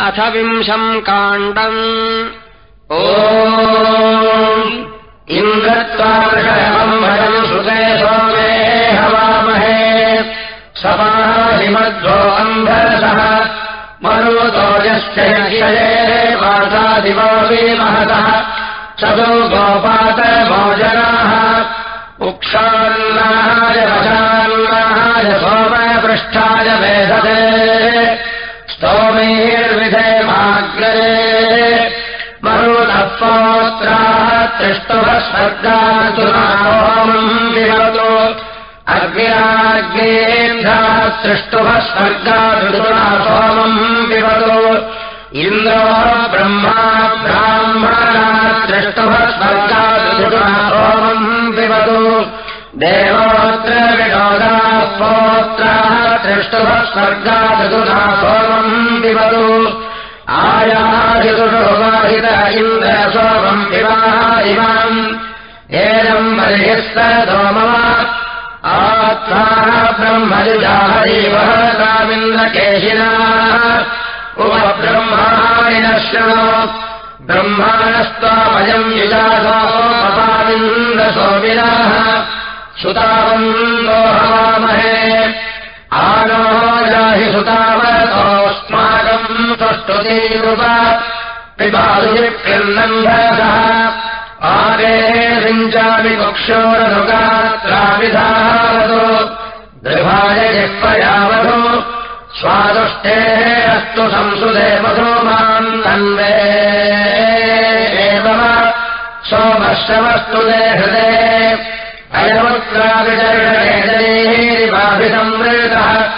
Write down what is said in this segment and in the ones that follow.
अथ विंशम् काण्डम्। ओ इन्द्रत्वादृशमम् भयम् सुते सोमे हवामहे। समाहिमध्वो अन्धरसः। मरुतोजश्चये वासादिवो महतः। सदो गोपात भोजनाः। उक्षान्नाय वशान्नाय सोमपृष्ठाय वेदते स्तोमेर्विधेमाग्रे मरुतः पौत्राः त्रिष्टुभः स्वर्गातुनामम् विभवतु अग्निराग्नेभ्यः सृष्टुभः स्वर्गातुना सोमम् पिबतु इन्द्रो ब्रह्मा ब्राह्मणा त्रिष्टुभः स्वर्गातुना सोमम् पिबतु देवोऽत्र विनोदाः पौत्राः त्रिष्टुभः स्वर्गादुना सोमम् पिबतु आयादितुषुवाहित इन्द्र सोमम् पिबाः इमाम् एनम् बर्हिस्त सोमम आत्मा ब्रह्मजुजाहरीवः कामिन्द्रकेशिनाः उपब्रह्माणिनः शृणो ब्रह्माणस्त्वामयम् युजासोपामिन्द्रसोमिनाः सुतावन्दो हवामहे आनो जाहि सुतावतोऽस्माकम् सुष्टुतीरुप पिबादुभिक्रिन्दम्भसः आगे सिञ्चामि कुक्षोरनुगात्राभिधावतु दृभाय जिह्वयावधु स्वादुष्टेः अस्तु संसुदे मधु माम् तन्वे। एव सोमश्रवस्तु दे हृदे अयमुत्राभिचरणेजनेरिवाभिसंवृतः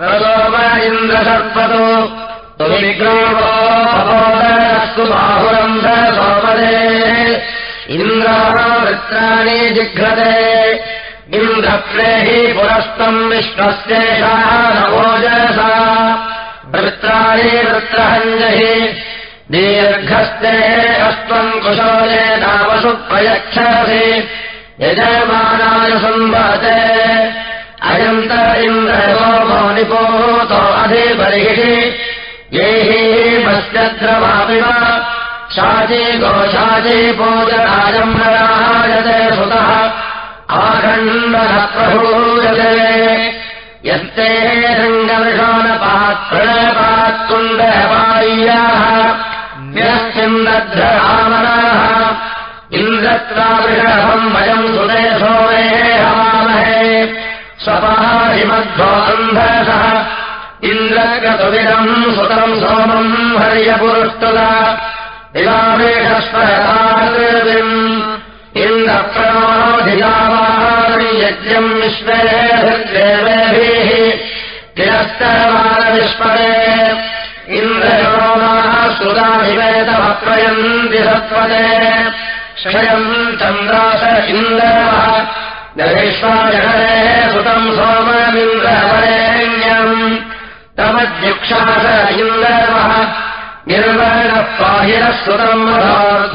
रसोम इन्द्रसर्पतो विग्रोपोदस्तु बाहुरम् सोमदे इन्द्रावृत्राणि जिघ्रते। इन्द्रप्रेहि पुरस्तम् विश्वस्येषः नवोजसा वृत्राणि वृत्रहञ्जहि। दीर्घस्ते अस्त्वम् कुशोले नामसु प्रयच्छसि यजमानाय संवते अयन्त इन्द्रो मो निपोतो अधिबर्हिषि ये गोशाची पूजनायम् प्रराजते सुतः। आखण्डः प्रभूयते यस्ते रङ्गविषाणपात्रणपात्कुण्डवाय्याः व्यस्तिन्दध्ररामनाः इन्द्रत्रावृषभम् वयम् सुते सोमे हवामहे। स्वपाहिमध्वो अन्धसः इन्द्रगतुविदम् सुतम् सोमम् हर्यपुरुष्टुता। दिवामेषस्वरताम् इन्द्रप्रणोधिलावानि यज्ञम् विश्वेभिर्देवेभिः तिरस्तरमानविस्मरे इन्द्रयोनाः सुराभिवेदमप्रयन्ति सत्त्वते क्षयम् चन्द्रास इन्द्रः गणेश्वरगणे सुतम् सोममिन्द्रवरेण्यम् तमद्युक्षास इन्द्रवः निर्वणः पाहिरः सुतम्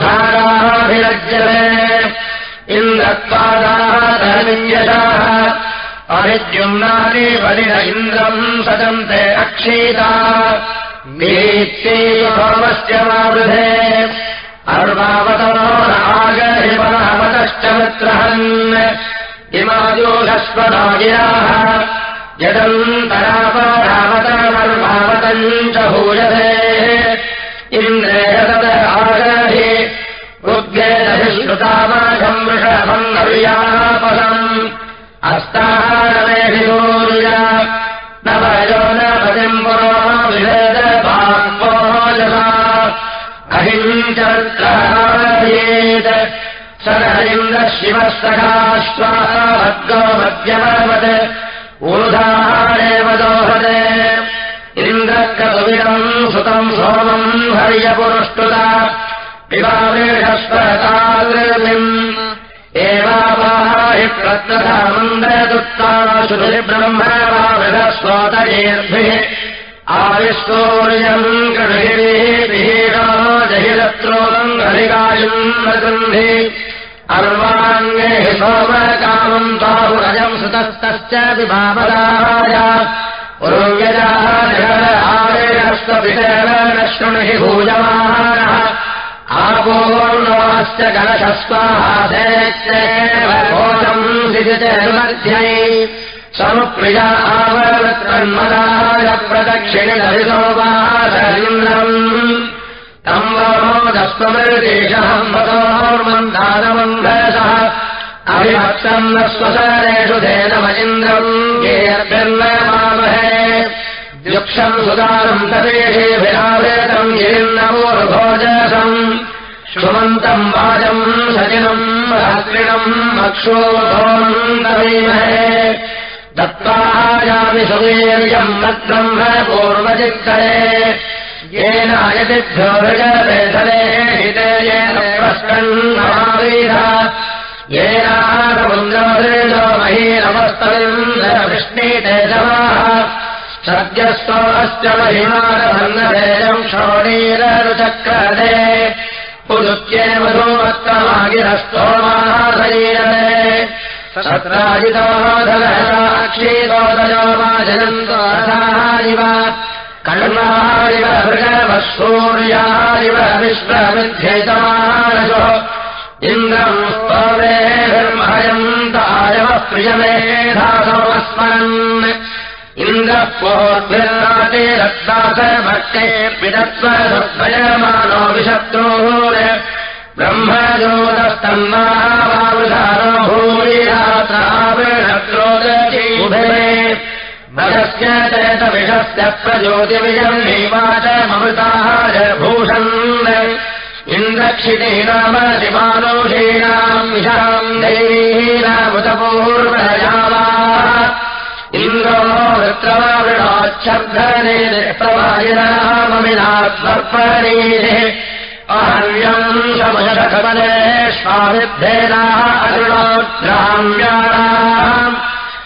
धाराभिरज्यते इन्द्रत्वादाः अरिद्युम्नानि बलिन इन्द्रम् सजन्ते अक्षीता वीत्ये सोमस्य मावृधे अर्वावतो नागरिपरावतश्च मित्रहन् इमायोगस्वदागिराः यदन्तरापरावतमर्वावतम् च भूयते उद्गेदभिश्रुतामाघम् वृषभम् नव्यापदम् अस्ताहारमेभिसूर्य न वयो न पतिम् पुरो विभेदभाग्भोजसा अहिञ्चरत्रेत् स इन्द्रः शिवः सखाश्वाभद्गो मध्यमवत् ऊर्धारेव दोहते इन्द्रकविदम् सुतम् सोमम् हर्यपुरुष्टुता विवावेषस्वताम् एवापाहि प्रत्नमन्दुत्ता श्रुतिब्रह्मवाविधस्वोतयेर्भिः आविस्तूर्यम् गृहिभिः जहिरत्रोम् हरिकायुम् नृगन्धि अर्वाङ्गे सोमकामम् बाहुरजम् सुतस्तश्च विभावदाय शृणुहि भूयमानः। सिजते समुप्रिया आवृत्तन्मदाय प्रदक्षिणितो वा शरीन्द्रम् तम् वोदस्वमृदेशहम्बतोर्मन्दानमन्धसः अभिभक्तम् न स्वसरेषु धेनमजिन्द्रम् येऽर्भिर्नमामहे युक्षम् सुदानम् तदेशेभिरावेतम् गिरिन्दमोर्भोजसम् श्रुमन्तम् वाजम् सजिनम् रात्रिणम् अक्षोभोमन्तमीमहे दत्त्वायामि सुवीर्यम् न ब्रह्म पूर्वचित्तरे येन अयतिभ्यो हृजपेधले हिते येन प्रष्कन्नमावीर येनासमुन्द्रमृजो महीनमस्तविन्दविष्णीतेजवाः सद्यस्वस्य महिमानभन्नभेजम् क्षोणीररुचक्रदे पुरुच्ये मधोमत्तमागिरस्तोमाशरीरते सत्राजितोधनक्षीतोदयो वा जनन्तो अथारिव कर्णारिव भृगवसूर्यारिव विश्वविध्येतमानसो इन्द्रम् स्तोरेभिर्महयन्तायव प्रियमेधासमस्मरन् इन्द्रपोर्भिर्नाते रक्तासभक्ते पितत्वसद्भयमानो विशत्रोः। ब्रह्मजोतस्तन्नावावृधानो भूमिरात्रावृणक्रोदचीभे भगस्य चेतविषस्य प्रज्योतिविजम् नैवाचममृताय भूषन् इन्द्रक्षिणीनाम शिवानोषीणाम् विशाम् दैवीनामुतपूर्वयावा इन्द्रो वृत्रमावृणाच्छब्दने प्रवायिनाममिनात्मर्पणीः अहर्यम् समशकमले स्वामिद्धेनाः अरुणोद्राम्याणाम्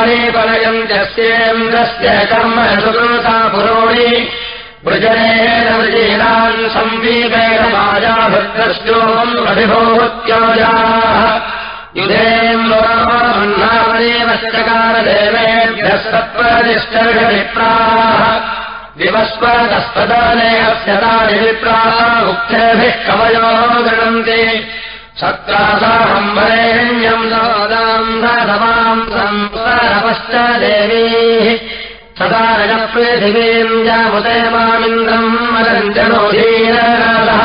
महानीपलयन्त्यस्येन्द्रस्य कर्म सुकृता पुरोणि। वृजनेन वृजीनान् संवीपेन माजाभद्रश्चोम् अभिभूत्योजाः। युधेन्द्रकारदेवेभ्यः सत्त्वनिष्ठर्षविप्राः विवस्वतस्तदाने अस्य तानि विप्राः मुक्तेभिः कवयो गृणन्ति सत्रासाहम्बरेण्यम् सदाम् रथमाम् संसारपश्च देवीः। सदा रजपृथिवीम् जामुदे मामिन्द्रम् मदञ्जनोधीरनाथः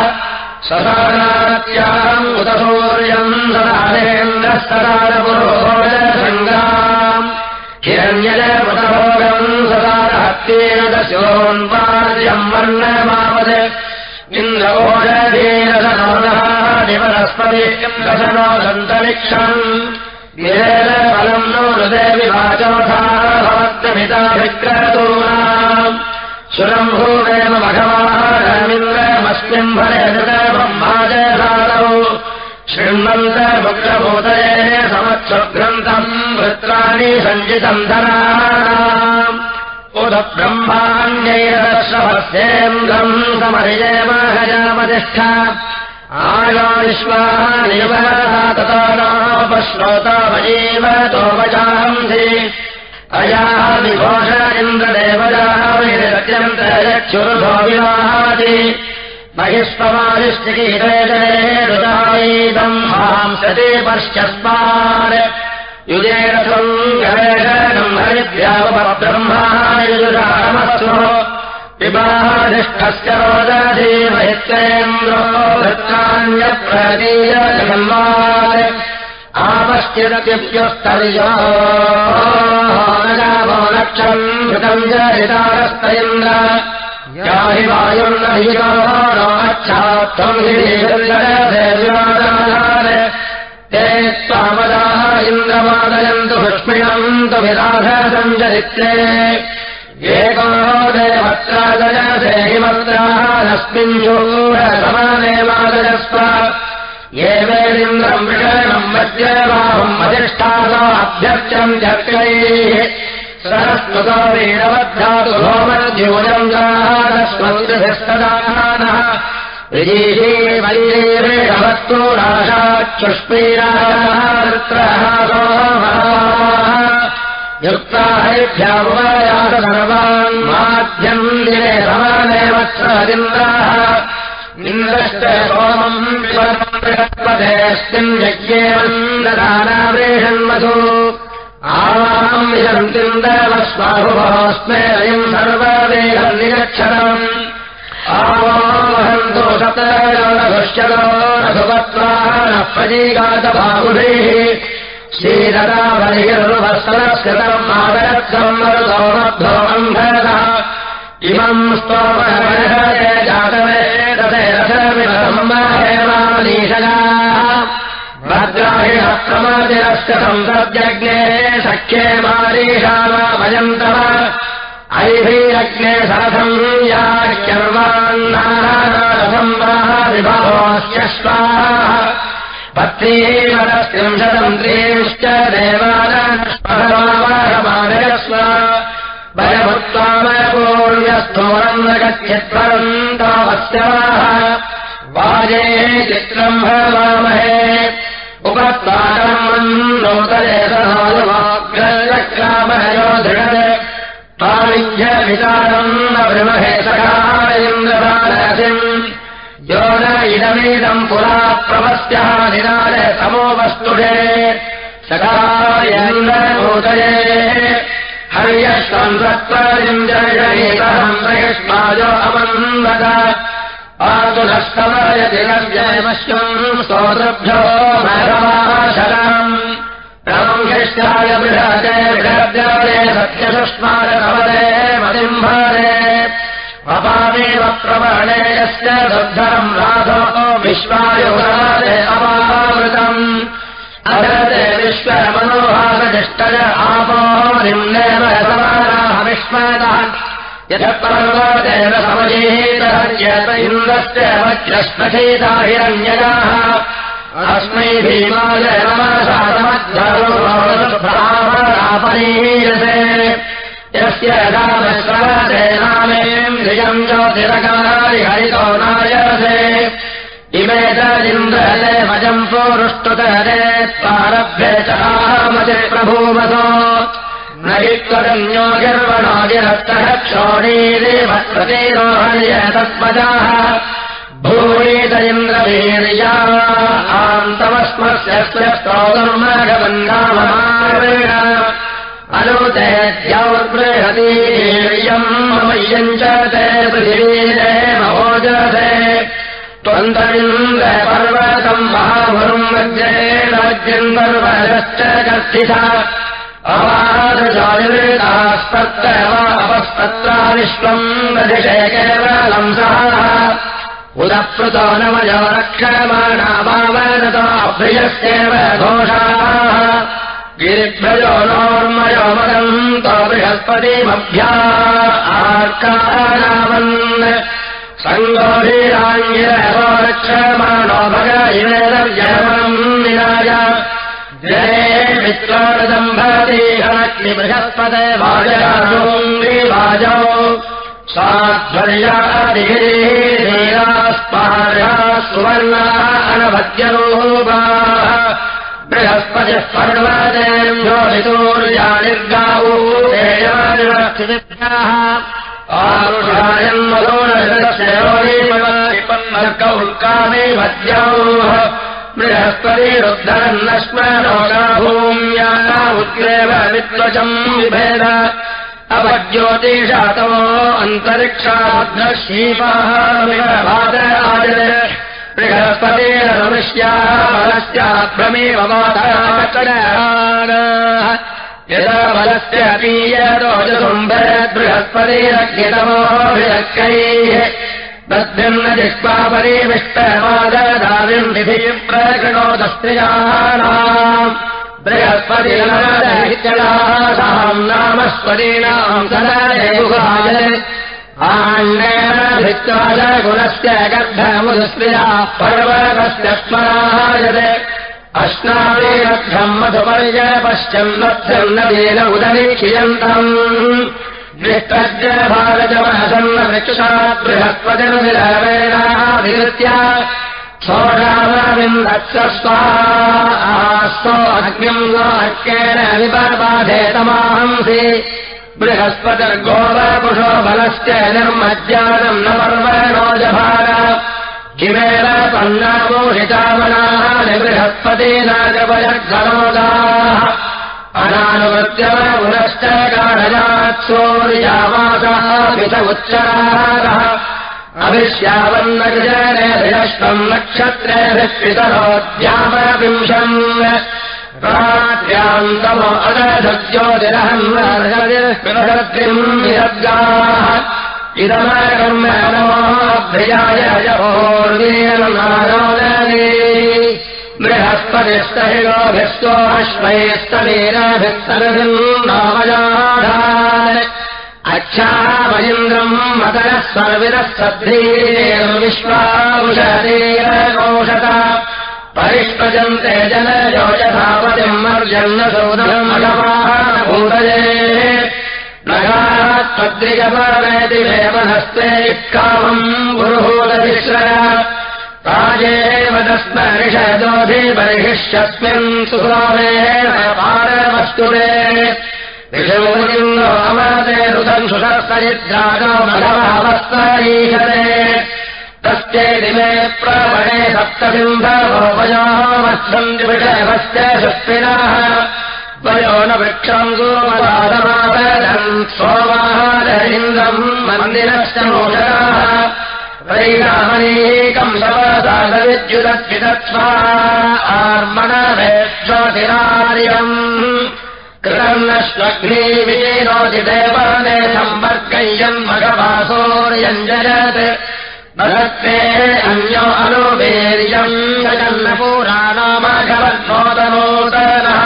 सदानात्याम् उदसूर्यम् सदारेन्द्रः सदारपुरोभोजसङ्गाम् हिरण्यजमुदभोगम् सदारहत्येन दशोन्पार्यम् वर्णमापद इन्द्रभोजधीरसनोदः निवनस्पतिम् दशनो दन्तरिक्षम् फलम् नो हृदे भवद्रमिताभिक्रतूनाम् सुरम्भूरेव मघवारमिन्द्रमस्मिन् भरे ब्रह्माजयधारौ शृण्वन्तमुग्रभूतये समत्सुग्रन्थम् वृत्राणि सञ्जितम् धनानाम् उद ब्रह्माण्यैरश्रवस्येन्द्रम् समरिजय तोपचांसि अयाः विघोष इन्द्रदेवजाः विवाहाति महिष्पमादिष्टिकीरे रुदायीदम् हांसते पश्चस्मात् युजेरथम् गवेषणम् हरिभ्यावब्रह्मायुजुरामस्तु वृत्तान्यप्रदीयजगन्मात् आपश्चिदप्युस्तर्यो लक्षम् कृतम् हिवादाय ते स्वामदाः इन्द्रमादयन्तु पुष्मिणम् तु विराध सञ्चरित्रे एको हिमत्राः तस्मिन् शूरसमानेवादयस्व एवेन्द्रम् विषयम् वज्रबाहुम् अधिष्ठानाभ्यर्चम् जर्कैः सरस्वतो वीरवद्धातु भोमद्यूनम् जातस्मद्भिस्तदानः विजीषे वैरेवेणवत्तो राशाक्षुष्पीरात्रः युक्ताहैभ्यामुपयात सर्वान् माध्यम् दिने समानेवत्सदिन्द्राः इन्द्रश्च सोमम् बृहस्पतेऽस्मिन् यज्ञेवम् ददानावेषन्मधु आवाहम् विशन्तिन्दवस्वाहुभोऽस्मे अयम् सर्ववेदम् निरक्षरम्। सतरदुश्चरो रघुवत्वाः न प्रजीगातबाहुभिः श्रीरदावलिर्वत्सरस्कृतम् आदरत्सम् मरुतोमध्वम् भरतः इमम् स्तोमहरे जातवे रथे रथमिमनीषया भद्राहिणः प्रमातिरस्य संसर्जज्ञे सख्ये सरथम् याख्यर्वान्नारथम् वा विभवोऽस्य स्वाहा पत्नीवरस्त्रिंशतम् त्रींश्च देवानस्परमानयस्व भयभुत्वामपूर्यस्थोरम् न गच्छत्वरन्तावस्याः वाजे चित्रम् भवामहे उपत्वारम् नोतरे सहायवाग्रक्रामहयो दृढते ताविध्यविचारम् न ब्रह्महे सकारेन्द्रदानसिम् न इदमेदम् पुरा प्रवस्त्यः निराय समोवस्तुषे सकार्यन्दोदये हर्यश्वम् सत्त्वरिञ्जयेतहम् प्रयष्मायो अमन्वद आतुलस्तवयति नव्यमश्वम् स्तोत्रभ्यो मरमाशरम् रमङ्घ्यश्चाय बृहते बृहद्याये सत्यसुष्माय कवले मदिम्भारे अपामेव प्रवणे यस्य दुद्धरम् राधो विश्वायुगादे अपावृतम् अदते विश्वमनोहासनिष्टय आपो निम्नेव समानाः विस्मतः यथ पर्वतेन समजीतहर्यत इन्द्रस्य वज्रस्मशीता हिरण्यजाः अस्मै भीमाय नमसादमध्वरोपरीयसे यस्य रामश्रवते नामेन्द्रियम् ज्योतिरकारि हरितो नायसे। इमे चिन्द्रते भजम् पोरुष्टुतरे प्रारभ्ये च आहमते प्रभूमसो न हि त्वदन्यो गर्वणागिरस्तः क्षोणीदेव प्रतिरोहण्य तत्पजाः भूयेत इन्द्रवीर्या आन्तमस्मस्य स्तोतर्मघवन्नाममारेण अनुतेद्यौर्बृहतीर्यम् मय्यम् च ते पृथिवीरे महोजसे। त्वन्तरिन्द्र पर्वतम् महामुरुम् वज्रेण वज्रम् पर्वतश्च कर्थिता अवादशायुर्दास्पत्र वा अपस्पत्रा विश्वम् दधिषे केवलम् सः। उदप्लुतो नमयो रक्षमाणा वावनताभ्ययस्येव घोषाः गिरिभ्यजो नोर्मयो तो बृहस्पतिमभ्या आर्कारावन् सङ्गोभिराञ्जिरवो रक्षमाणो भग इवेदव्यमम् विराज जये मित्रादम्भति हनक्ति बृहस्पते वाजराजो साध्वर्यादिगिरीरास्पार्या सुवर्णा अनभद्यरूपाः बृहस्पतिः आरुषायन्मलोनकौल्कामे भद्योः बृहस्पतिरुद्धरन्नश्मरोगा भूम्या उद्रेव विद्वचम् विभेद। अपज्योतिषातो अन्तरिक्षाद्रशीपाः बृहस्पतेरनुष्याः बलस्याभ्रमेव यदा बलस्य अपीयतोजसुम्बरद्बृहस्पतेरज्ञतमोभिरक्कैः तद्भिन्न जिह्वापरिविष्टवाददाविम् विधिम् प्रकृणोदस्त्रियाणाम् बृहस्पतिनाम् नामस्पतीनाम् सदा गुहाय आण्डेन गर्भमुदस्त्रिया पर्वतस्य स्मरायते अश्नादेरघ्रम् मधुपर्य पश्चम् मत्स्यम् नदेन भारजमहसन्न वृक्षा बृहस्पतिर्विरवेणाभिकृत्य सोढामविन्दत्सस्वास्तो अग्निम् वाक्येन विपर्बाधेतमाहंसि बृहस्पतिर्गोपपुषो बलश्च निर्मज्जानम् न पर्वणो जभार किमेव पन्नामोषितामनाः निबृहस्पतीनागवयर्गणोदाः अनानुवृत्त्यव पुनश्च सूर्यावासः पित उच्चरारः अभिश्यावन्नगजनेभिरष्टम् नक्षत्रेभिः पितरोद्यामविंशन् इदमकर्म नमोऽभ्रियाय जभोर्वीर नारोदने बृहस्पतिस्तहिलोभिस्तोऽश्वैस्तवीराभिः सर्वम् नामजाधान् अच्छामयिन्द्रम् मतरः सर्विरः सद्धीर्विश्वामुषतीरकोशत परिष्पजन्ते जनयोजधापतिम् अर्जन्न नगात्पद्रिगपरमेति देवनस्ते कामम् पुरुहूततिश्रय राजेव तस्मरिषदोधि बर्हिष्यस्मिन् सुरामेण पारवस्तुरे ऋषमुनिन्दोमते ऋतम् सुषस्तरिद्रागो मघवावस्तरीशते तस्येति मे प्रवणे विषयवस्य सुस्पिनः वयो न वृक्षम् गोमपादमापदम्। सोमाहारहिन्द्रम् मन्दिरश्च मोषाः वैरामनीकम् शवसागविद्युदत्विदत्वा आर्मणवेश्वतिरार्यम् कृतन्नश्वग्नीवीरोति देवाने सम्पर्कय्यम् मघवासोर्यञ्जयत् भगत्ते अन्यो अनुवीर्यम् जगन्नपुराणामघवन्नोदनोदनः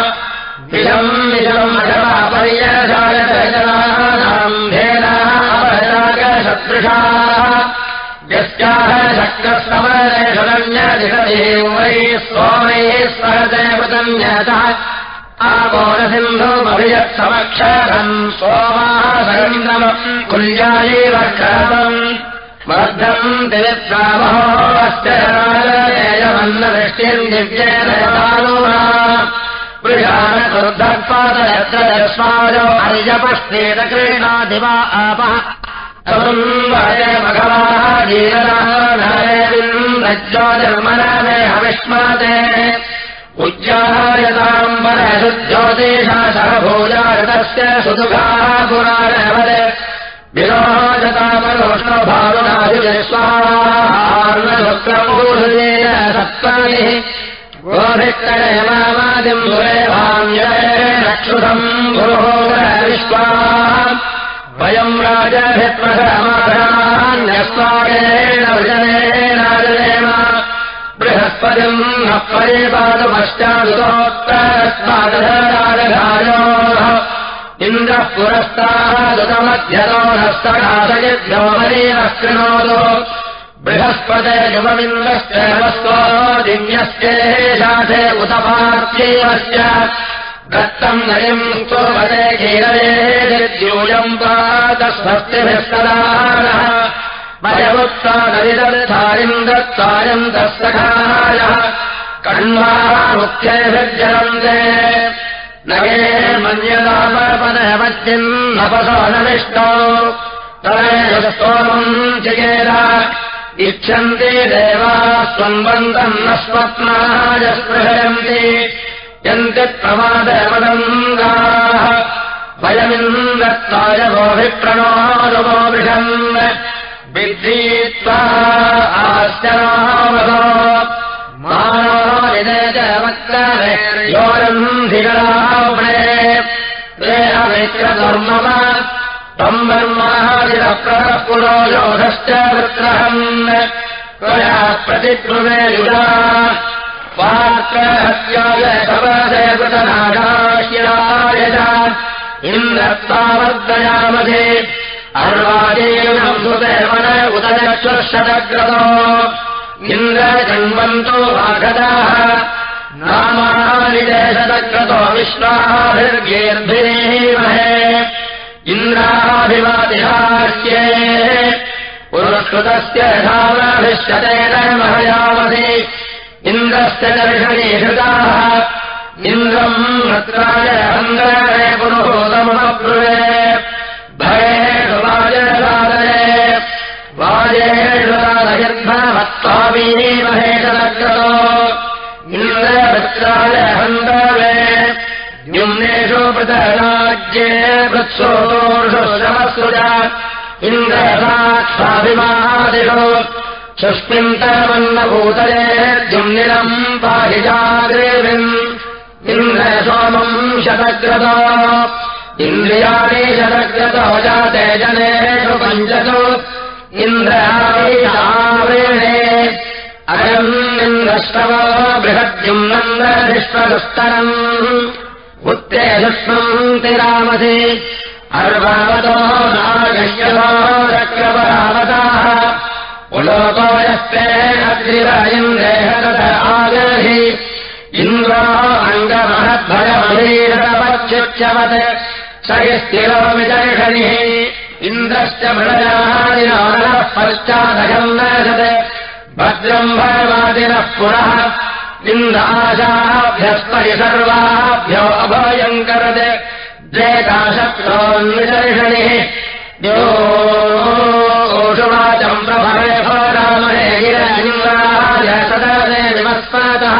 इदम् इदम् अथवा पर्यजायतजनानाम् धेनाः अपरागशदृशाः यस्याः शक्रस्तमरेषुरन्यदिषदेव वै सोमैः सगन्धमम् कुल्यायैव क्रमम् वर्धम् दिविप्रामहोऽस्य राजयमन्नदृष्टिम् दिव्येन यथानुना बृहानकृद्धपादयत्रस्माजो हरिजपष्टेदक्रीणादिवा आपः। भगवाः जीवनाज्योतिर्मनमे हविष्माते। उज्जायताम्बरशुज्योतिषा सहभोजातस्य सुदुःखाः पुराणवद भावनाभिजस्वाहार्णशुक्रमूर्जेन सत्त्वानिः गोभिक्करेमादिम् सुरेवाञ्जयक्षुधम् गुरुहोरविश्वा वयम् राजभित्वसमाधान्यस्वागेण वृजनेनाजनेम बृहस्पतिम् न परिपादपश्चादुतोत्तरस्मादधायोः इन्द्रः पुरस्तादुतमध्यतो हस्तकाशयभ्यो मरीवः बृहस्पते युवमिन्द्रश्च वस्तो दिव्यस्येशाथे उत पार्थेवस्य दत्तम् नयम् स्वपदे कीरयेद्यूयम् पादस्वस्तिभिस्तदानः वयमुत्तादविदर्थारिम् दत्तायम् तस्तखायः कण्वाः मुख्यैभिर्जनन्ते नगे मन्यदापदवच्चिम् नपसोनविष्टौ तदेव चिकेर। इच्छन्ति देवाः स्वन्वन्तम् न स्वप्नाय स्पृहयन्ति यन्ति प्रमादमदङ्गाः वयमिन्दत्ताय गोभिप्रणोरुगोभिषन् विद्धीत्वा आश्चरावधो पुरो योधश्च वृत्रहन् त्वया प्रतिब्रुवे युधा पात्रहत्याय सवदे कृतनागाह्याय च इन्द्रत्वावर्दयामधे अर्वाजीवम् सुदेवन उदयश्वशतग्रतो वाघदाः। नामानि देशतक्रतो विश्वाभिर्गेर्भिरीमहे इन्द्राभिवादिहास्ये पुरस्कृतस्य धाराभिश्चतेन महयामसि इन्द्रस्य दर्शने हृताः इन्द्रम् रत्राय अङ्गाय पुरुहोदमब्रुवे भयेषु वाजसादये वाजेषु सादयर्भवत्त्वामीमहेशदग्रतो इन्द्रवत्राय हन्तवे न्युम्नेषु पृतराज्ये वृत्सोषु श्रमसृज इन्द्रसाक्षाभिमादिषु सुष्मिन्तमन्नभूतये द्युम्निलम् पाहि जाग्रेविम् इन्द्रसोमम् शतग्रतो। इन्द्रियाणि शतग्रतो जाते जनेषु पञ्चसु इन्द्रयावेणे अयम् इन्द्रश्रव बृहद्युम्नन्द्रधिष्वदुस्तरम् उत्ते सुष्मम् तिरामसि अर्वावतो चक्रपरावताः उलोकोयस्ते अग्रिवयन्द्रेहत आगहि इन्द्रो अङ्गमहद्भयमहीरवच्युच्यवत् स यस्तिरोमिदर्शनिः इन्द्रश्च मृडजादिनः पश्चादयम् भयवादिनः पुनः। इन्द्राशाभ्यस्परि सर्वाभ्यो अभयम् करत्। द्वेकाशक्रोन्निदर्शनिः योषुवाचम् प्रभवे रामहे गिरन्द्राय सदने विमस्मातः।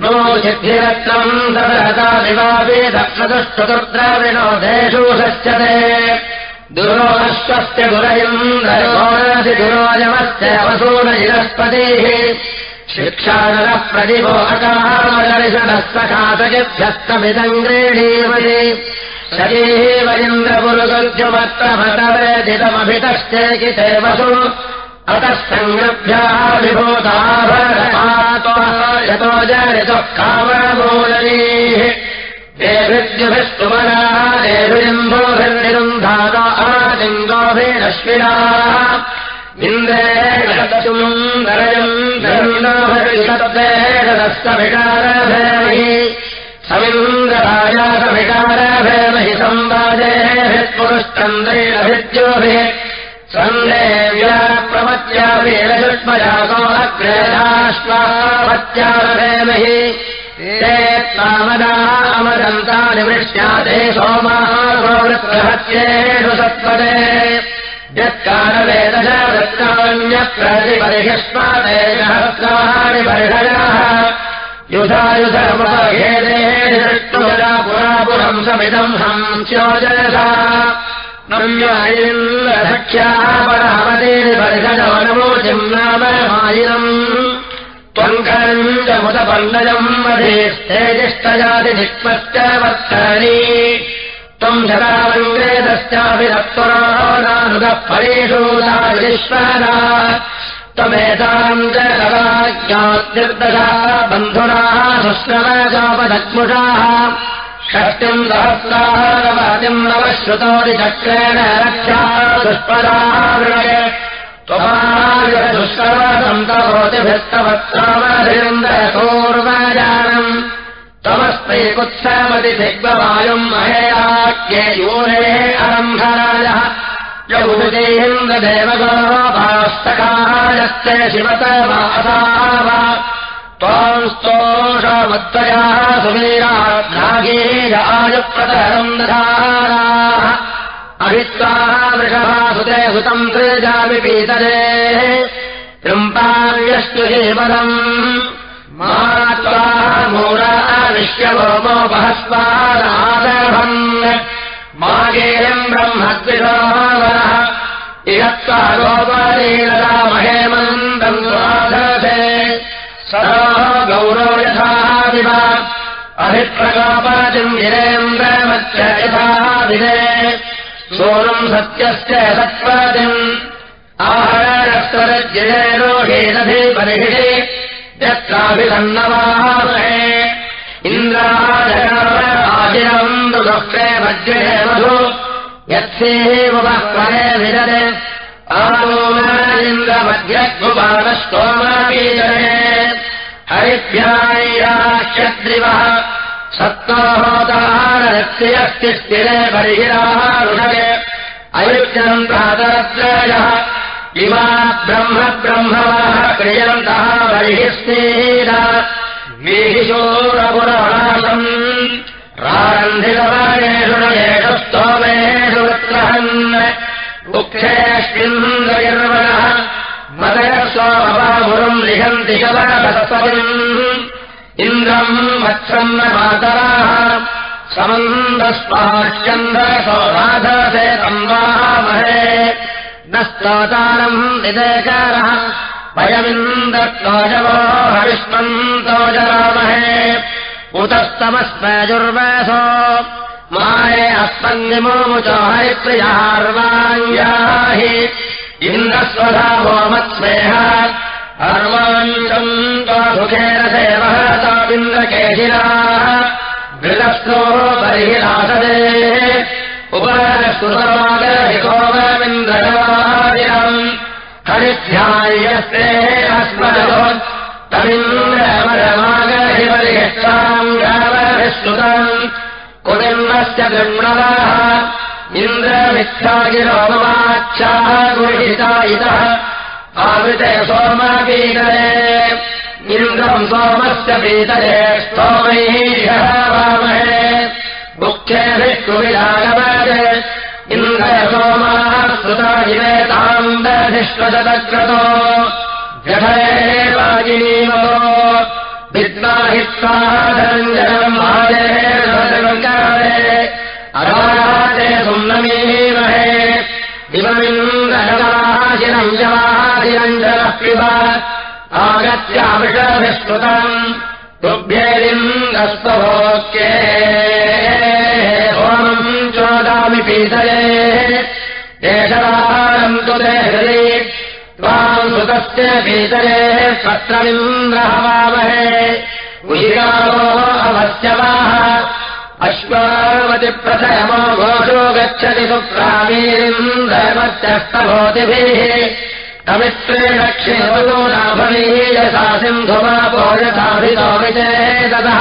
नो सिद्धिरत्नम् सदहता विवापे दक्षदुष्टुद्राविणोदेषु सच्यते दुरोनश्वस्य गुरयन्द्रयोनसि दुरोजमस्य वसूनजिरस्पतिः शिक्षानरः प्रतिभोहकामदर्शनः सखातजिभ्यस्तमिदम् गृह्णीमहि शरीव इन्द्रपुरुगुज्यमत्रभटवेदितमभितश्चेकिते वसु। अतः सङ्गभ्याः विभूताभरतो जरितुः काममूलनीः देभिद्युभिस्तुमनाः देभिजम्भोभिर्निरुन्धातो आलिङ्गोभिरश्विनाः इन्द्रेणुन्दरयम् धर्मिणोभिषत्तेषदस्तभिकारभेमहि समिन्द्रराजासभिकारभेमहि संवादेभिः पुरुश्चन्द्रेणभिद्योभिः सन्देव्याप्रमत्याभिरजुष्मजातो अग्रेदाश्वापत्यारभेमहि ते तामदाः अमदन्तानि वृष्याते सोमाः प्रवृत्प्रहत्येषु सत्पदे यत्कालवेदश वृत्तान्यप्रतिपरिष्मादेशहस्राणि वर्षयाः युधायुधमुपभेदे दृष्टुरा पुरापुरम् समिदम् हंस्योजसा नम्यायिन्द्रसख्याः परामतेरि वर्षजवनमोचिम् नाम मायिनम् त्वङ्करम् च मुदपण्डजम् मधेस्तेजिष्टजाति निष्पश्च वत्सनि त्वम् विश्वरा त्वमेताम् च सदाज्ञात्युर्दशा बन्धुनाः सुश्रवचापदग्मुषाः षष्टिम् सहस्रारवादिम् नवश्रुतोरिचक्रेण रक्षा दुष्पदाः वृणय त्वमायुषदुष्करसन्तभोतिभिस्तवत्रामधिरन्दरसोर्वजानम् तमस्मै कुत्समति दिग्ववायुम् महेयाख्ये यूरे अरम्भराजः यौदेन्द्रदेवगोभास्तकायस्य शिवतमासाव त्वाम् स्तोषमद्वयाः सुवीराघ्रागेयायुप्रतरम् दधाराः अभित्वाः वृषभासुते सुतम् त्रिजामि पीतरे। त्रिम्पाव्यस्तु जीवनम् मात्वा मूरा विश्वभोमोपहस्वादादभन् मागेयम् ब्रह्मद्विषोवरः इहत्वा गोपरीलतामहेमन्दम् स्वाधसे सदा गौरो यथा विव अभिप्रकापतिम् गिरेन्द्रमच्च यथा विदे सोनम् सत्यस्य सत्पतिम् आहरस्तरज्जयरोहेदधि परिहिषे यत्राभिसन्नवाहे इन्द्राजनम् दुःखे वज्रे मधु यत्सेवपरे विदरे आलोमन्द्रमध्यगुपालस्तोमपीतरे हरिभ्याय्याक्षद्रिवः सत्त्वहोतारस्य अस्ति स्थिरे अयुज्यम् प्रातरत्रयः इमा ब्रह्म ब्रह्मवः क्रियन्तः बर्हिस्तेन वीहिशोरपुरणाशम् प्रारन्धितवाणेषु येषु स्तोमेषु वृत्रहन् मदय स्वमुरम् लिखन्ति शवनसत्पतिम् इन्द्रम् वत्सम् मातराः समन्दस्पाश्चन्द्रसौराधसे संवामहे न स्तोतारम् निदेकारः वयमिन्द्रत्वजवो हविष्मन्तो जरामहे। उतस्तमस्मजुर्वसो माये अस्मन्निमोमुचो हरिप्रियार्वाङ्गाहि इन्द्रस्वधावो अर्वाञ्चम् सुखेन सेवहतामिन्द्रकेशिराः घृतस्थो बर्हिरासदे उपरस्तुतमागहिकोममिन्द्रवादिरम् हरिध्यायस्ते अस्मदो। तमिन्द्रमरमागहिवरिष्टाम् गावभिस्तुतम् कुटिम्बस्य गृण्णवाः इन्द्रमिच्छागिरोममाच्छाः गुहिता इतः आवृते सोमपीतरे इन्द्रम् सोमस्य पीतरे स्तोमैः वामहे। मुख्यभिः कुविरागमते इन्द्रसोमाः श्रुता इवेताम् दधिष्वशतक्रतो जठरे वाजिनीमतो विद्वाहित्वा धनञ्जनम् आजरे अराते जवाशिरञ्जनः पिब आगत्याविषभिस्तुतम् तुभ्येलिङ्गस्वभोक्ये ओमम् चोदामि पीतये एषवारम् तु ते हृदि त्वाम् सुतस्य पीतये पत्रमिन्द्रहवामहे उशिकारो अवश्यवाः अश्वावतिप्रथयमो घोषो गच्छति सुप्रामीरिन्द्रमत्यस्तभोतिभिः। तमित्रेण क्षेमो नाभवीयसा सिन्धुमापो यथाभितो विचेततः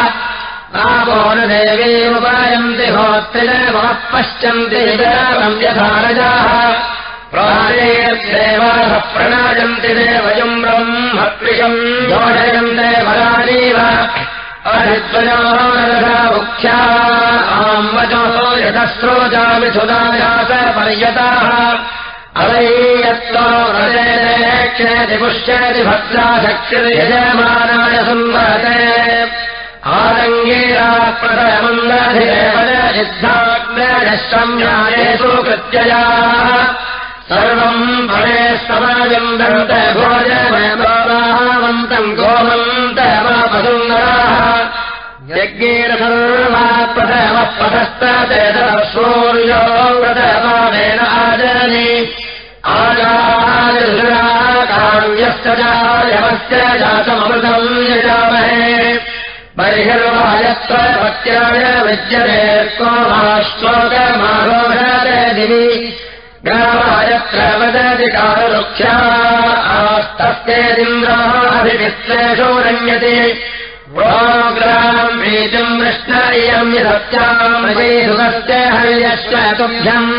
आपो न देवीमुपायन्ति होत्रिदेवः पश्यन्ति विदारम् यथा रजाः। प्राणेर्देवाः प्रणायन्ति देवयम् ब्रह्मत्रिशम् योजयम् देवराजीव मुख्या आम् वचो यतस्रोजामि सुदायास पर्यताः। अवैयत्वक्षति पुष्यति भद्रा शक्तिर्यजमानाय संवरते आरङ्गीरा प्रदयमन्दधिरेवसिद्धाग्नयश्रम्यायेषु कृत्ययाः सर्वम् भवे समयन्दन्त भोजमयन्तम् गोमन्तमापसुन्दराः यज्ञेन सूर्यो व्रतमानेन आजनि। आजाकाव्यस्य जायवस्य जातमृतम् यजामहे। बर्हिर्वायत्वपत्याय विद्यते दिवि। ग्रामायत्र वदति कालरुक्षा आस्तस्येदिन्द्राभिमित्रेषु रण्यते वीतिम् कृष्ण इयम् सत्यामयेसुतस्य हर्यश्च तुभ्यम्।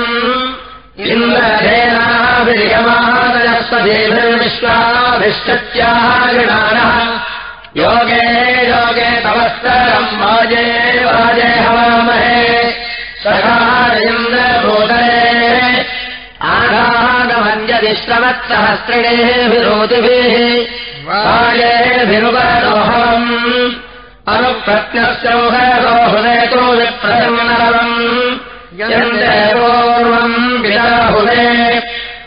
इन्द्रधेनाभिर्यमादयस्वदेभिर्विश्वाभिष्टत्याः गृणानः योगे योगे वाजे हवामहे। सखारेन्द्रभूतरे आघागमञ्जदिश्रवत्सहस्रिणेः विरोधिभिः अनुप्रज्ञश्चौहरोहुदेतो विप्रजन्नरवम् यन्ते पूर्वम्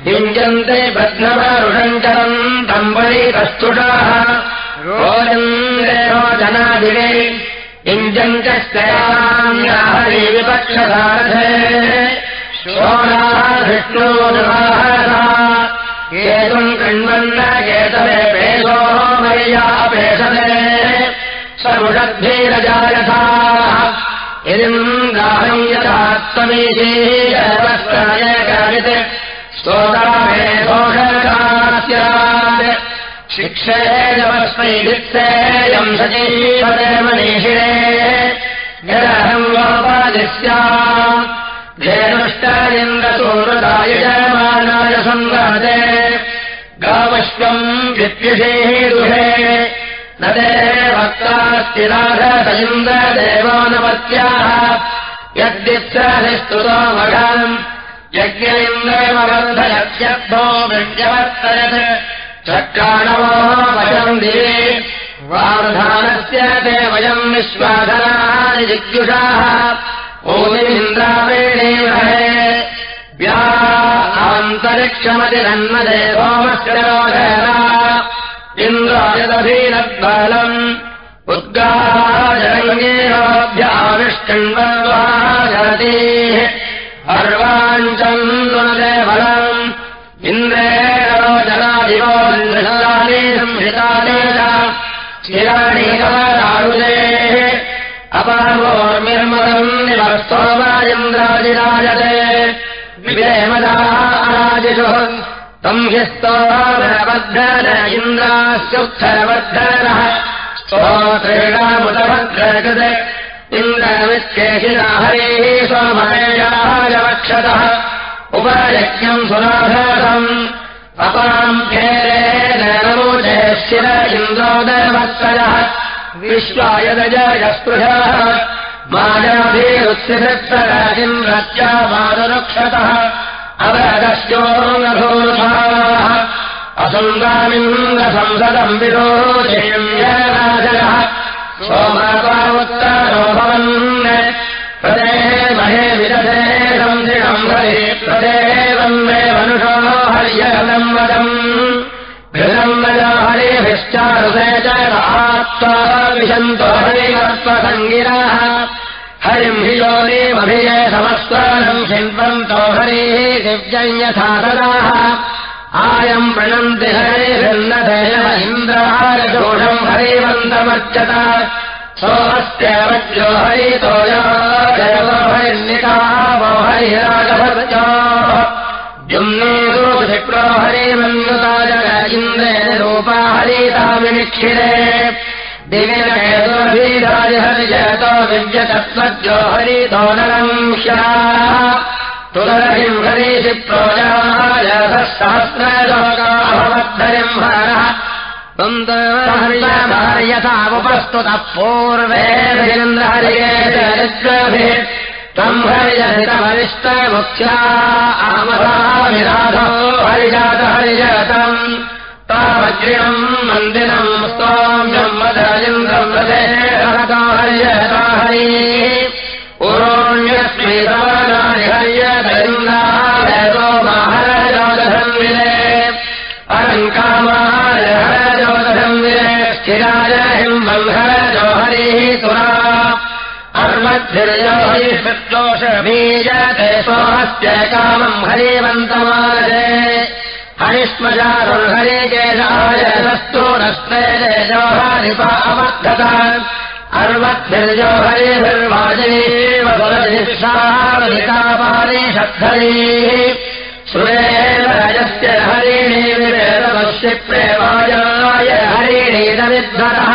युञ्जन्ते बध्नवरुषञ्चरम् तम्बलिकस्तुषाः रोजन्देवजनादिवे युञ्जन्तश्चयाम्याहरि विपक्षसारथे शोणाः विष्णोनुवाहसा केतुम् कृण्वन्न केतवे पेशो मर्यापेशते सर्वषद्भिरजायथा यदिम् गाहम् यथा स्तोतामे घोषकास्यात् शिक्षेयमस्मै वित्सेयम् सजीवदेवनीषिणे यदहम् वापादिस्याम् धेनुष्टायन्द्रसूरदाय जयमानाय सङ्गादे गावश्वम् विद्युषेः दुहे। न ते भक्तास्ति नाथसलिन्द्रदेवानपत्याः यद्वित्सहिस्तुतो मघाम् यज्ञलिङ्गमवर्धयत्यर्थो व्यवर्तयत् चक्राणवो वयम् दिवे वाधानस्य ते वयम् जिज्ञुषाः आन्तरिक्षमतिरन्मदेवोमस्य रोधना इन्द्रायदधीनद्बालम् उद्गाजरङ्गेभ्याविष्कण्वद्वाजरतीः अर्वाञ्चम् नुनदे बलम् इन्द्रेणो जनादिवो संहृतानि संहृतानि चिराणीकवरारुदेः अपामोर्मिर्मदम् निवस्तोमायन्द्राजिराजते विवेमदाराजिषुः तम् ह्यस्तोबद्धन इन्द्रास्युत्थरबद्धनः स्तोत्रेणामुदभद्रकृत इन्द्रवित्केशिना हरेः स्वमयाजवक्षतः उपयज्ञम् सुराधातम् अपाम् खेरेण नमोजय शिर इन्द्रोदयवत्सरः मायाभिरुत्सिभृत्सराजिन्द्रत्या मारुरक्षतः अवदस्योङ्गभूषाः असुन्दामिन्द्रसंसदम् विरोधेयराजनः सोमपावुत्तरो भवन्। प्रदेः महे विदधे प्रदेवम् मे मनुषो वद हरेभिश्चारुदे च आत्मा विशन्तो हरिवर्त्वसङ्गिराः हरिम् हि योनिमभिजय समस्तानम् शिल्पन्तो हरेः दिव्यन्यथातदाः आयम् प्रणन्ति हरेभिन्नदेव इन्द्रहारदोषम् हरिवन्तमर्चत। सोऽस्त्यवज्यो हरितो हरिराजभर्जो द्युम्ने दोषिप्रो हरिमन्युता जग इन्द्रेण रूपा हरितामिनिक्षिरे दिविनकेतुर्भीराज हरिजयतो विद्यतत्त्वज्यो हरितो नरम् ह्याः तुलरहिम् हरीषि प्रोजायः सहस्रलोकाभवद्धरिम् हरः यथावुपस्तुतः पूर्वेन्द्रहरिगेभिः त्वम् हरिजहितमरिष्टमुख्या आमराविराधो हरिजात हरिजतम् तावज्रियम् मन्दिरम् स्तोम्यम् मदरिन्द्रम् रथे हरतो हरिजता हरि बीजते सोमस्य कामम् हरिवन्तमादे हरिस्मजारुन् हरे केशाय नस्तु नस्ते जोहारिपा अवर्धता अर्वद्भिर्जो हरिभिर्वाजनीव सुरधिष्ठावधिकापारे शब्दरीः सुरेव रजस्य हरिणीविवेदवश्यप्रेमायाय हरिणीदविद्धरः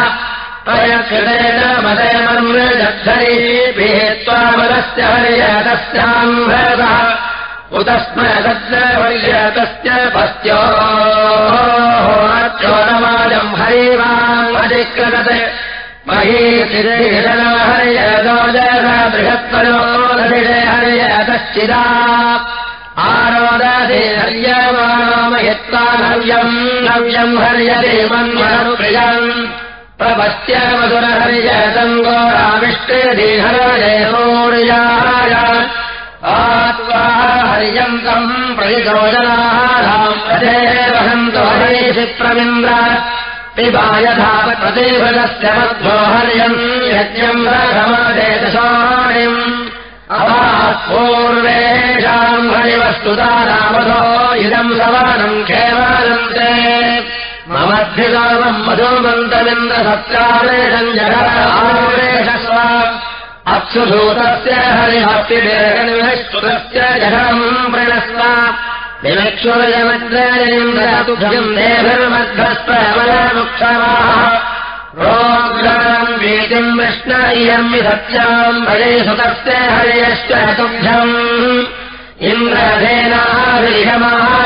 मदयमन्मृजद्धरीभिः त्वामलस्य हरिजतस्याम्भरतः उतस्मदत्र हरिजतस्य पस्योचोरमाजम् हरिवाङ्गधिकृतते महीतिरहिजना हरिजदोजः बृहत्तरो हरिजय हरिजतश्चिदा आरोदधे हर्यमामयत्वा नव्यम् नव्यम् हर्यदेवन्मनुप्रियम् गोराविष्टदेहरजयोर्याय आत्वा हरियन्तम् रथे वहन्तो हरेषि प्रमिन्द्र पिबायधावप्रतिभृतस्य मध्वो हर्यम् यज्ञम् रघमादेदशाणिम् अवात्पूर्वेषाम् हरिवस्तुता रामधो इदम् सवनम् केवलन्ते ममध्यगामम् मधुमन्तमिन्द्रसत्कारेषम् जगदावेशस्व अप्सुभूतस्य हरिभक्तिस्तुतस्य जघम् प्रणस्व। विलक्षुरजमद्रयम् देहर्मध्वस्वक्षमाः वीतिम् कृष्ण इयम् विसत्याम् हरे सुतस्य हर्यश्च तुभ्यम्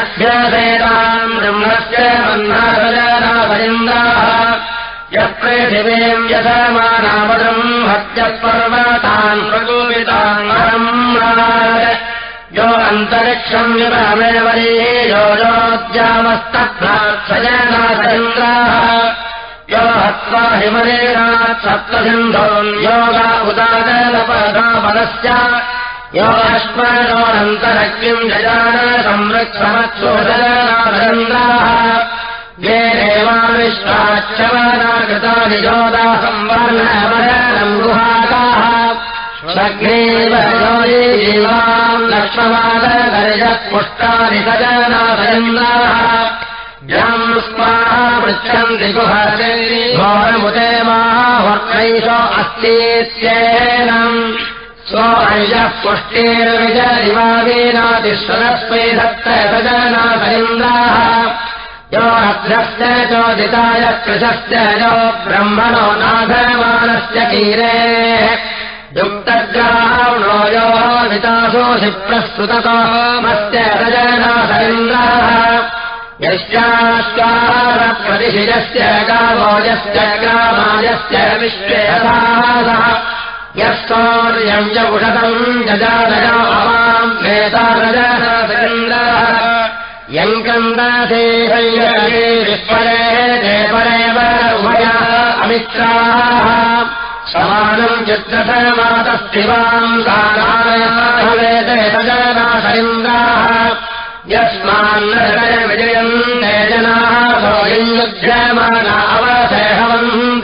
अभ्यसेताम् ब्रह्मस्य मन्नाभजनाभरिन्द्राः यः पृथिवीम् यथमानावदम् हत्यपर्वतान् प्रकोपितान् यो अन्तरिक्षम् युतमेव यो योद्यामस्तभ्रात्सजनाथेन्द्राः यो हत्वा हिमरेणात् सप्तसिन्धोन् योगा उदादलपदापदस्य यो जजान संरक्षमत्सोदनाथेन्द्राः ये देवाविश्वाच्छवनाकृतानि योदा संवर्णवरणम् गुहागाः स्वग्नेव योजीवाम् लक्ष्मवादगर्जः पुष्टानि सजनाभयन्दाः यम् स्माः पृच्छन्ति गुहते घोरमुदे मावर्णैषो अस्तीत्येनम् पुष्टिर्विजरिवादीनातिश्वरस्मै धत्त सजनाभयन्दाः यो अभ्रस्य चोदिताय कृशस्य यो ब्रह्मणो नाथमानस्य कीरे। युक्तग्राह्णो यो वितासोऽसि प्रस्तुततोमस्य रजनाथेन्द्राः यस्याश्वारप्रतिशिजस्य गावोजस्य ग्रामायस्य विश्वेधासः यस्तौर्यम् च अवाम् वेतारजनाथेन्द्राः यङ्कन्दासे विस्परे ते परेव उभया अमित्राः। समानम् चित्रसमातस्थिवाम् सजनासरिन्द्राः यस्मान्नय विजयम् ते जनाः सोऽयुध्यमानावसेहवन्ते यो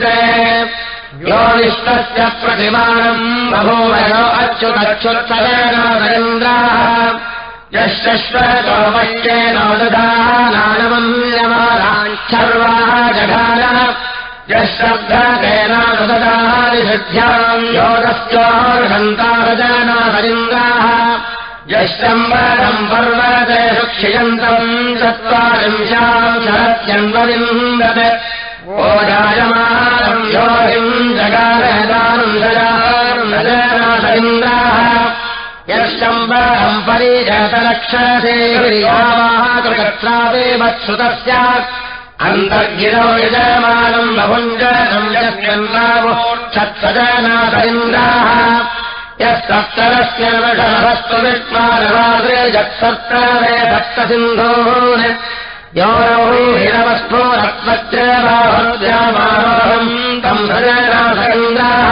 निष्टस्य प्रतिमानम् बभूवयो अच्युतच्युत्सजनासरिन्द्राः यश्चश्वतोमश्चेनो ददानानमन्यमानाच्छर्वाः जघानः। यश्रब्धतेनानुददादिशुद्ध्याम् योगस्योर्हन्तारजनाहरिन्द्राः यश्चम्बरम् पर्वते सुक्षियन्तम् चत्वारिंशाम् शरत्यन्वविन्दत् ओजायमानम् यश्चम्बरम् परिजतलक्षसेवाकृत्रापि मत्सुतस्य अन्तर्गिरौ यजमानम् बहुञ्जनम् यस्यन्नावोक्षत्सजनाथरिन्द्राः यः सप्तरस्य वषभस्तु विष्मानवादे यत्सप्तरे सप्तसिन्धून्। योरौ हिरवस्फोरत्वत्र बाहुद्यामारोहम् तम् सजनाथरिन्द्राः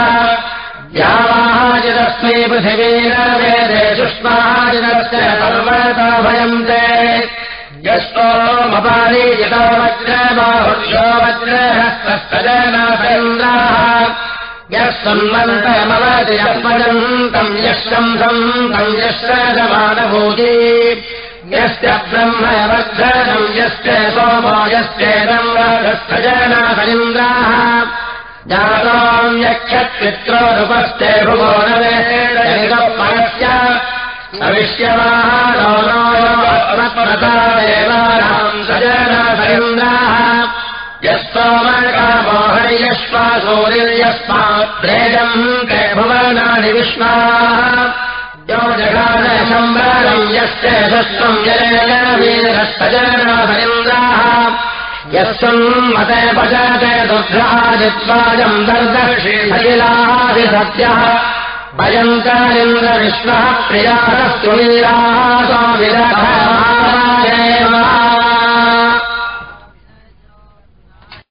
यावाजिदस्मै पृथिवीरवेदे सुष्माजिदस्य पर्वताभयन्ते यस्तोमपानि यतो वज्रबाहुर्यो वज्रहस्तस्तजनाथेन्द्राः अपजन्तम् यः शंसम् तम् यश्रजमानभूति यस्य ब्रह्म वर्धनम् यस्य सोमो यश्चेदम् राजस्तजनाथेन्द्राः जाताम् यक्षत्पित्रोपस्ते भुवो नवेदपरस्य भविष्यमाहारोता देवानाम् सजनाभयन्द्राः यस्तोमकामोहर्यश्वा सूर्यस्मात्रेजम् ते भुवनानि विश्वाः यो जगादशम्बरम् यस्य शस्त्रम् जयवीरस्तजनाभयन्द्राः यस्सन्मते भजते दुर्घादित्वाजम् दर्दर्शिलादिसत्यः भयङ्करिन्द्रविश्वः प्रियास्तु वीराः स्वामिरः